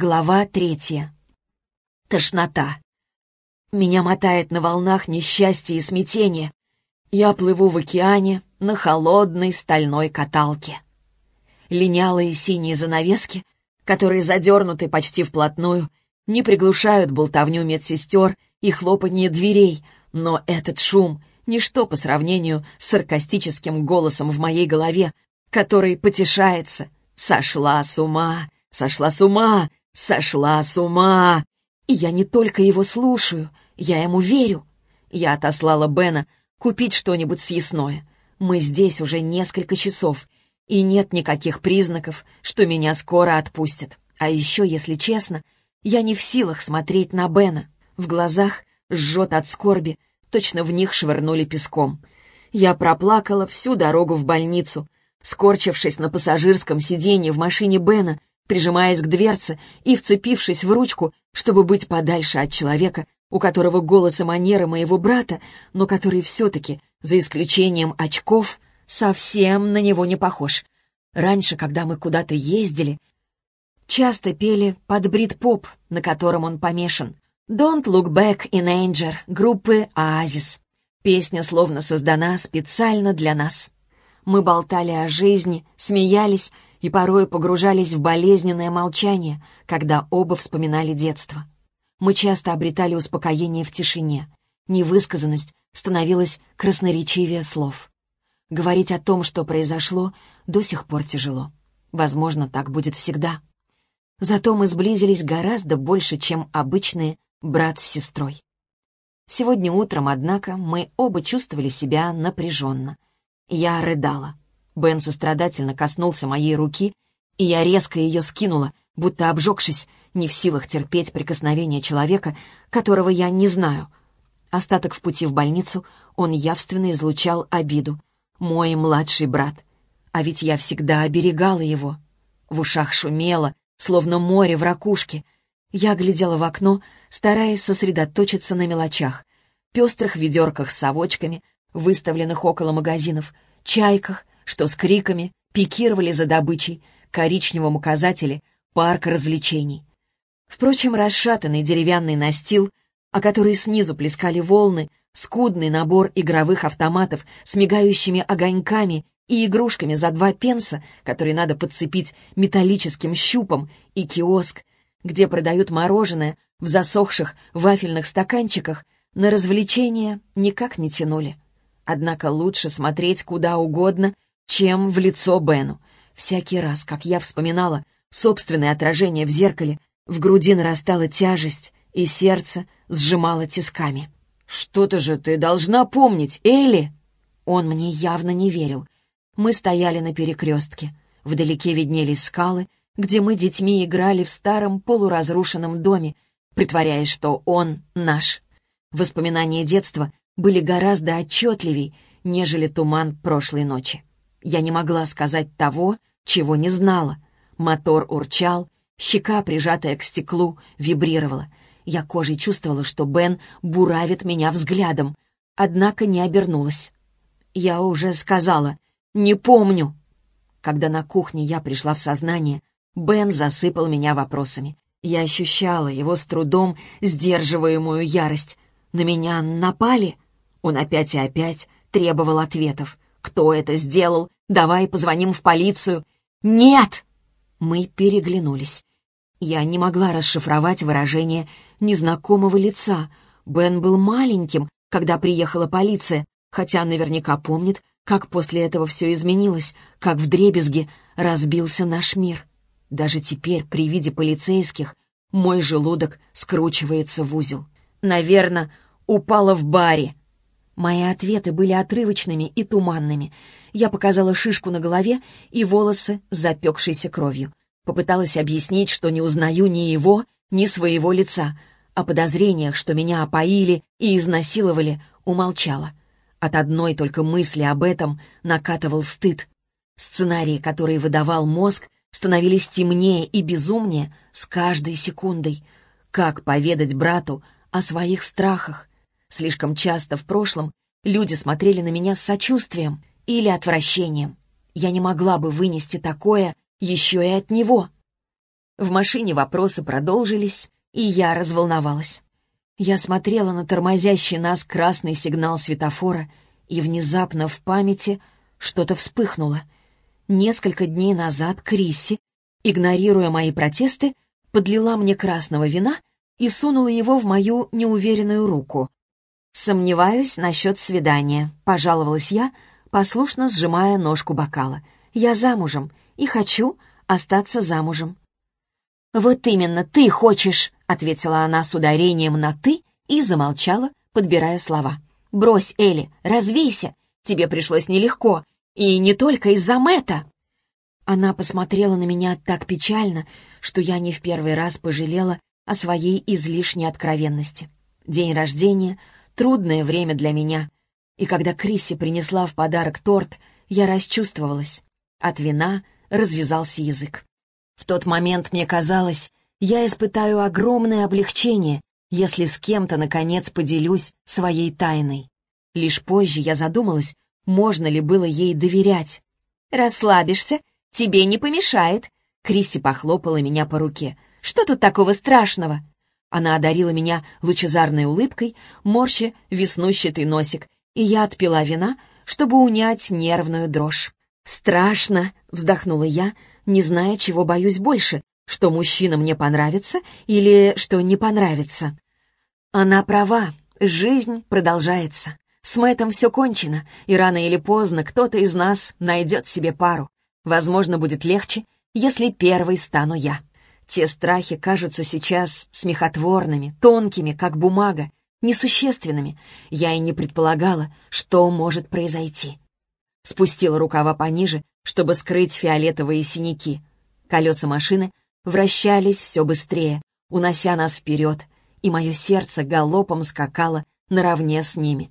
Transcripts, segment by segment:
Глава третья. Тошнота. Меня мотает на волнах несчастья и смятения. Я плыву в океане на холодной стальной каталке. Линялые синие занавески, которые задернуты почти вплотную, не приглушают болтовню медсестер и хлопанье дверей, но этот шум — ничто по сравнению с саркастическим голосом в моей голове, который потешается. «Сошла с ума! Сошла с ума! Сошла с ума! И я не только его слушаю, я ему верю. Я отослала Бена купить что-нибудь съестное. Мы здесь уже несколько часов, и нет никаких признаков, что меня скоро отпустят. А еще, если честно, я не в силах смотреть на Бена. В глазах жжет от скорби, точно в них швырнули песком. Я проплакала всю дорогу в больницу, скорчившись на пассажирском сиденье в машине Бена, прижимаясь к дверце и вцепившись в ручку, чтобы быть подальше от человека, у которого голос и манеры моего брата, но который все-таки, за исключением очков, совсем на него не похож. Раньше, когда мы куда-то ездили, часто пели под брит-поп, на котором он помешан. «Don't Look Back in Anger» группы «Оазис». Песня словно создана специально для нас. Мы болтали о жизни, смеялись и порой погружались в болезненное молчание, когда оба вспоминали детство. Мы часто обретали успокоение в тишине. Невысказанность становилась красноречивее слов. Говорить о том, что произошло, до сих пор тяжело. Возможно, так будет всегда. Зато мы сблизились гораздо больше, чем обычные брат с сестрой. Сегодня утром, однако, мы оба чувствовали себя напряженно. Я рыдала. Бен сострадательно коснулся моей руки, и я резко ее скинула, будто обжегшись, не в силах терпеть прикосновение человека, которого я не знаю. Остаток в пути в больницу он явственно излучал обиду. Мой младший брат. А ведь я всегда оберегала его. В ушах шумело, словно море в ракушке. Я глядела в окно, стараясь сосредоточиться на мелочах. Пестрых ведерках с совочками, выставленных около магазинов, чайках, что с криками пикировали за добычей, коричневом указателе «Парк развлечений». Впрочем, расшатанный деревянный настил, о который снизу плескали волны, скудный набор игровых автоматов с мигающими огоньками и игрушками за два пенса, которые надо подцепить металлическим щупом, и киоск, где продают мороженое в засохших вафельных стаканчиках, на развлечения никак не тянули. Однако лучше смотреть куда угодно — чем в лицо Бену. Всякий раз, как я вспоминала собственное отражение в зеркале, в груди нарастала тяжесть, и сердце сжимало тисками. «Что-то же ты должна помнить, Элли!» Он мне явно не верил. Мы стояли на перекрестке. Вдалеке виднелись скалы, где мы детьми играли в старом полуразрушенном доме, притворяясь, что он наш. Воспоминания детства были гораздо отчетливей, нежели туман прошлой ночи. Я не могла сказать того, чего не знала. Мотор урчал, щека, прижатая к стеклу, вибрировала. Я кожей чувствовала, что Бен буравит меня взглядом, однако не обернулась. Я уже сказала «не помню». Когда на кухне я пришла в сознание, Бен засыпал меня вопросами. Я ощущала его с трудом сдерживаемую ярость. На меня напали? Он опять и опять требовал ответов. Кто это сделал? Давай позвоним в полицию. Нет! Мы переглянулись. Я не могла расшифровать выражение незнакомого лица. Бен был маленьким, когда приехала полиция, хотя наверняка помнит, как после этого все изменилось, как в дребезге разбился наш мир. Даже теперь, при виде полицейских, мой желудок скручивается в узел. Наверное, упала в баре, Мои ответы были отрывочными и туманными. Я показала шишку на голове и волосы, запекшиеся кровью. Попыталась объяснить, что не узнаю ни его, ни своего лица. О подозрениях, что меня опоили и изнасиловали, умолчала. От одной только мысли об этом накатывал стыд. Сценарии, которые выдавал мозг, становились темнее и безумнее с каждой секундой. Как поведать брату о своих страхах? Слишком часто в прошлом люди смотрели на меня с сочувствием или отвращением. Я не могла бы вынести такое еще и от него. В машине вопросы продолжились, и я разволновалась. Я смотрела на тормозящий нас красный сигнал светофора, и внезапно в памяти что-то вспыхнуло. Несколько дней назад Крисси, игнорируя мои протесты, подлила мне красного вина и сунула его в мою неуверенную руку. «Сомневаюсь насчет свидания», — пожаловалась я, послушно сжимая ножку бокала. «Я замужем и хочу остаться замужем». «Вот именно, ты хочешь!» — ответила она с ударением на «ты» и замолчала, подбирая слова. «Брось, Элли, развейся! Тебе пришлось нелегко, и не только из-за Мэтта!» Она посмотрела на меня так печально, что я не в первый раз пожалела о своей излишней откровенности. День рождения — трудное время для меня, и когда Крисси принесла в подарок торт, я расчувствовалась. От вина развязался язык. В тот момент мне казалось, я испытаю огромное облегчение, если с кем-то, наконец, поделюсь своей тайной. Лишь позже я задумалась, можно ли было ей доверять. «Расслабишься, тебе не помешает», — Крисси похлопала меня по руке. «Что тут такого страшного?» Она одарила меня лучезарной улыбкой, морща веснущатый носик, и я отпила вина, чтобы унять нервную дрожь. «Страшно!» — вздохнула я, не зная, чего боюсь больше, что мужчина мне понравится или что не понравится. Она права, жизнь продолжается. С Мэттом все кончено, и рано или поздно кто-то из нас найдет себе пару. Возможно, будет легче, если первой стану я. Те страхи кажутся сейчас смехотворными, тонкими, как бумага, несущественными. Я и не предполагала, что может произойти. Спустила рукава пониже, чтобы скрыть фиолетовые синяки. Колеса машины вращались все быстрее, унося нас вперед, и мое сердце галопом скакало наравне с ними.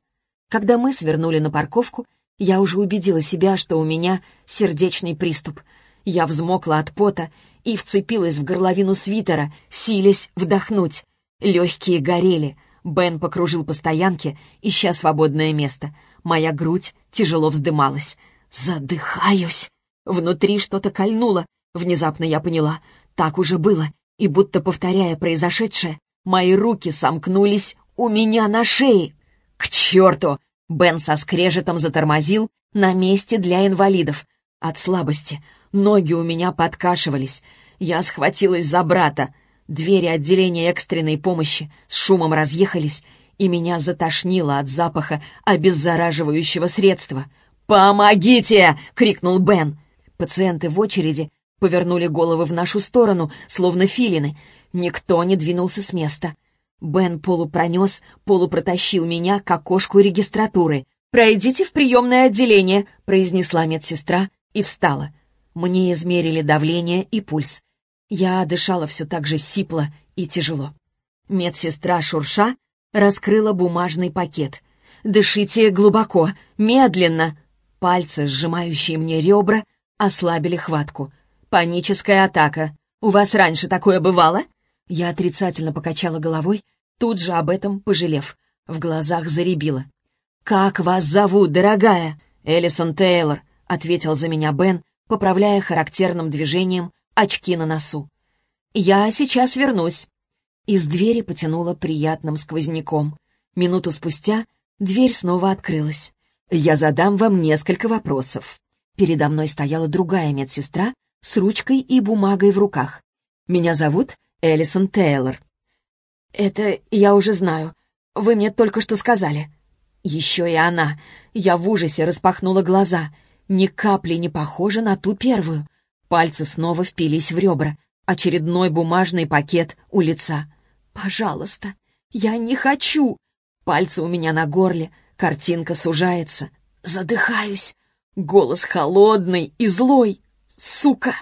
Когда мы свернули на парковку, я уже убедила себя, что у меня сердечный приступ. Я взмокла от пота и вцепилась в горловину свитера, силясь вдохнуть. Легкие горели. Бен покружил по стоянке, ища свободное место. Моя грудь тяжело вздымалась. «Задыхаюсь!» Внутри что-то кольнуло. Внезапно я поняла. Так уже было. И будто повторяя произошедшее, мои руки сомкнулись у меня на шее. «К черту!» Бен со скрежетом затормозил на месте для инвалидов. От слабости ноги у меня подкашивались. Я схватилась за брата. Двери отделения экстренной помощи с шумом разъехались, и меня затошнило от запаха обеззараживающего средства. «Помогите!» — крикнул Бен. Пациенты в очереди повернули головы в нашу сторону, словно филины. Никто не двинулся с места. Бен полупронес, полупротащил меня к окошку регистратуры. «Пройдите в приемное отделение», — произнесла медсестра и встала. Мне измерили давление и пульс. Я дышала все так же сипло и тяжело. Медсестра шурша раскрыла бумажный пакет. «Дышите глубоко, медленно!» Пальцы, сжимающие мне ребра, ослабили хватку. «Паническая атака. У вас раньше такое бывало?» Я отрицательно покачала головой, тут же об этом пожалев. В глазах заребило. «Как вас зовут, дорогая?» «Элисон Тейлор», — ответил за меня Бен, поправляя характерным движением очки на носу. «Я сейчас вернусь». Из двери потянуло приятным сквозняком. Минуту спустя дверь снова открылась. «Я задам вам несколько вопросов». Передо мной стояла другая медсестра с ручкой и бумагой в руках. «Меня зовут Элисон Тейлор». «Это я уже знаю. Вы мне только что сказали». «Еще и она». Я в ужасе распахнула глаза. Ни капли не похожа на ту первую. Пальцы снова впились в ребра. Очередной бумажный пакет у лица. «Пожалуйста, я не хочу!» Пальцы у меня на горле, картинка сужается. Задыхаюсь. Голос холодный и злой. «Сука!»